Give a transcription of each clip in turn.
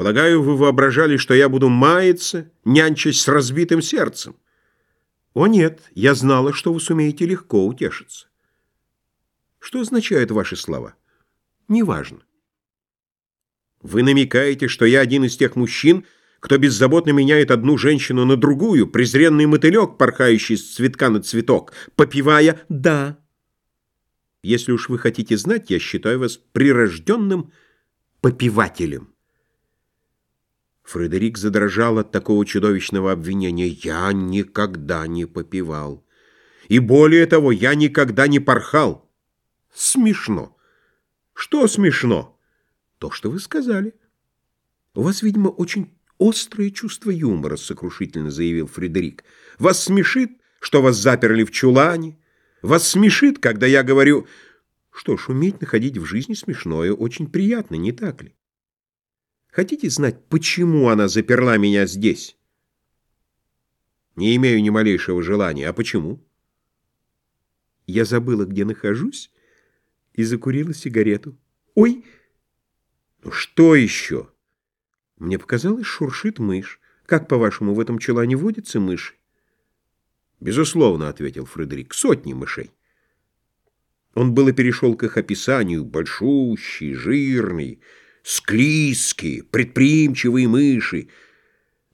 Полагаю, вы воображали, что я буду маяться, нянчась с разбитым сердцем. О нет, я знала, что вы сумеете легко утешиться. Что означают ваши слова? Неважно. Вы намекаете, что я один из тех мужчин, кто беззаботно меняет одну женщину на другую, презренный мотылек, порхающий с цветка на цветок, попивая «да». Если уж вы хотите знать, я считаю вас прирожденным попивателем. Фредерик задрожал от такого чудовищного обвинения. «Я никогда не попивал. И более того, я никогда не порхал». «Смешно». «Что смешно?» «То, что вы сказали». «У вас, видимо, очень острое чувство юмора», — сокрушительно заявил Фредерик. «Вас смешит, что вас заперли в чулане? Вас смешит, когда я говорю...» «Что ж, уметь находить в жизни смешное очень приятно, не так ли?» Хотите знать, почему она заперла меня здесь? Не имею ни малейшего желания. А почему? Я забыла, где нахожусь, и закурила сигарету. Ой! Ну что еще? Мне показалось, шуршит мышь. Как, по-вашему, в этом чулане водится мыши? Безусловно, ответил Фредерик, сотни мышей. Он было перешел к их описанию, большущий, жирный, склизкие, предприимчивые мыши.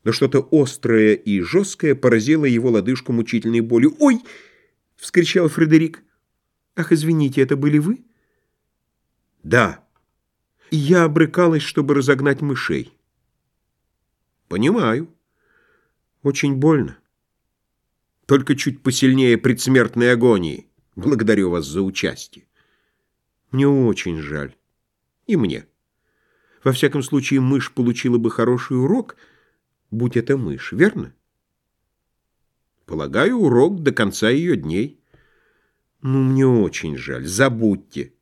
Но что-то острое и жесткое поразило его лодыжку мучительной болью. «Ой!» — вскричал Фредерик. «Ах, извините, это были вы?» «Да». «Я обрыкалась, чтобы разогнать мышей». «Понимаю. Очень больно. Только чуть посильнее предсмертной агонии. Благодарю вас за участие. Мне очень жаль. И мне». Во всяком случае, мышь получила бы хороший урок, будь это мышь, верно? Полагаю, урок до конца ее дней. Ну, мне очень жаль. Забудьте.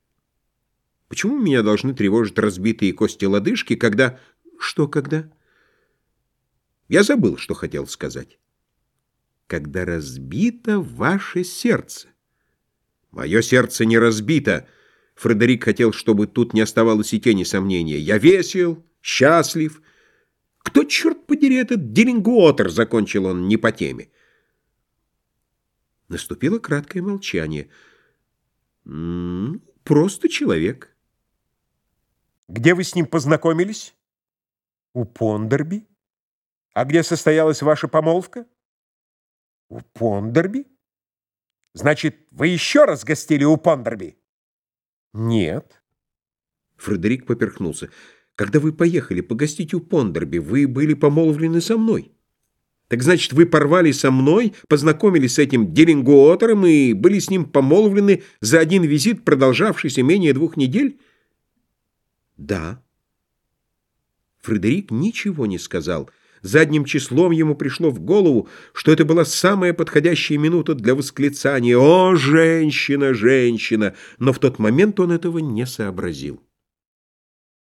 Почему меня должны тревожить разбитые кости лодыжки, когда... Что когда? Я забыл, что хотел сказать. Когда разбито ваше сердце. Мое сердце не разбито, — Фредерик хотел, чтобы тут не оставалось и тени сомнения. «Я весел, счастлив». «Кто, черт подери, этот Диллингуотер?» — закончил он не по теме. Наступило краткое молчание. «М -м, «Просто человек». «Где вы с ним познакомились?» «У Пондерби». «А где состоялась ваша помолвка?» «У Пондерби». «Значит, вы еще раз гостили у Пондерби?» «Нет». Фредерик поперхнулся. «Когда вы поехали погостить у Пондерби, вы были помолвлены со мной. Так значит, вы порвали со мной, познакомились с этим Диллингуотером и были с ним помолвлены за один визит, продолжавшийся менее двух недель?» «Да». Фредерик ничего не сказал. Задним числом ему пришло в голову, что это была самая подходящая минута для восклицания «О, женщина, женщина!» Но в тот момент он этого не сообразил.